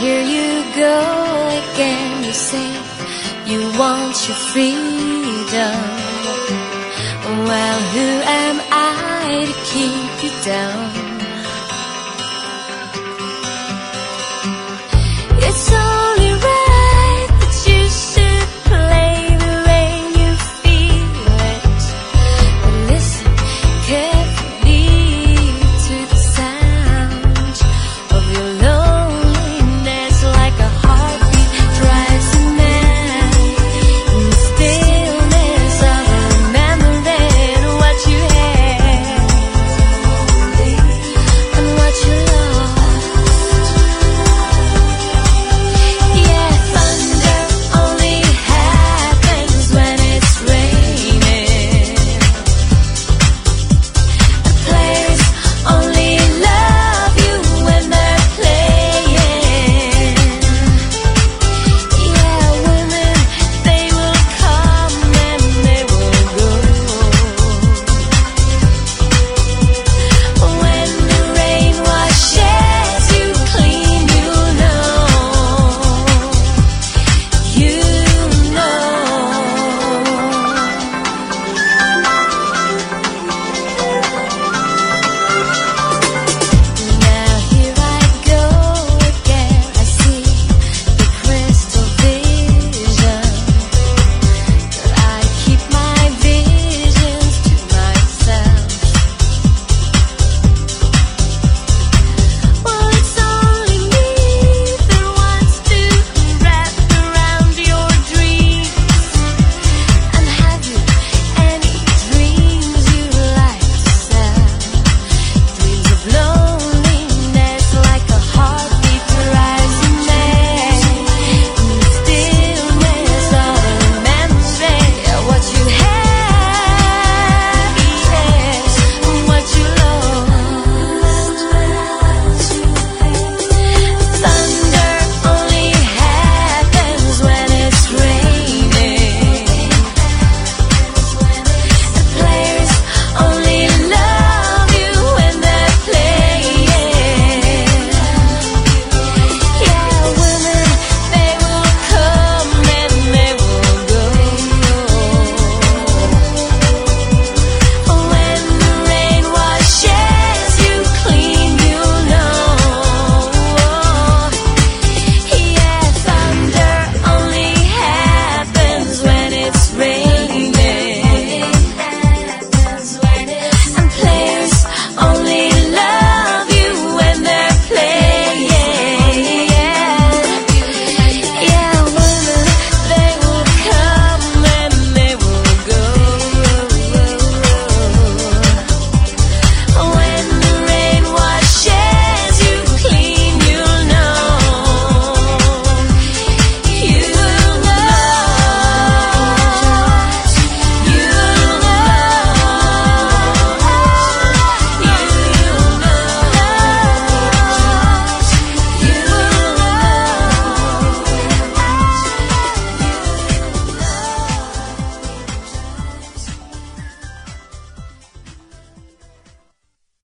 here you go again. You say you want your freedom. Well, who am I to keep you down? It's so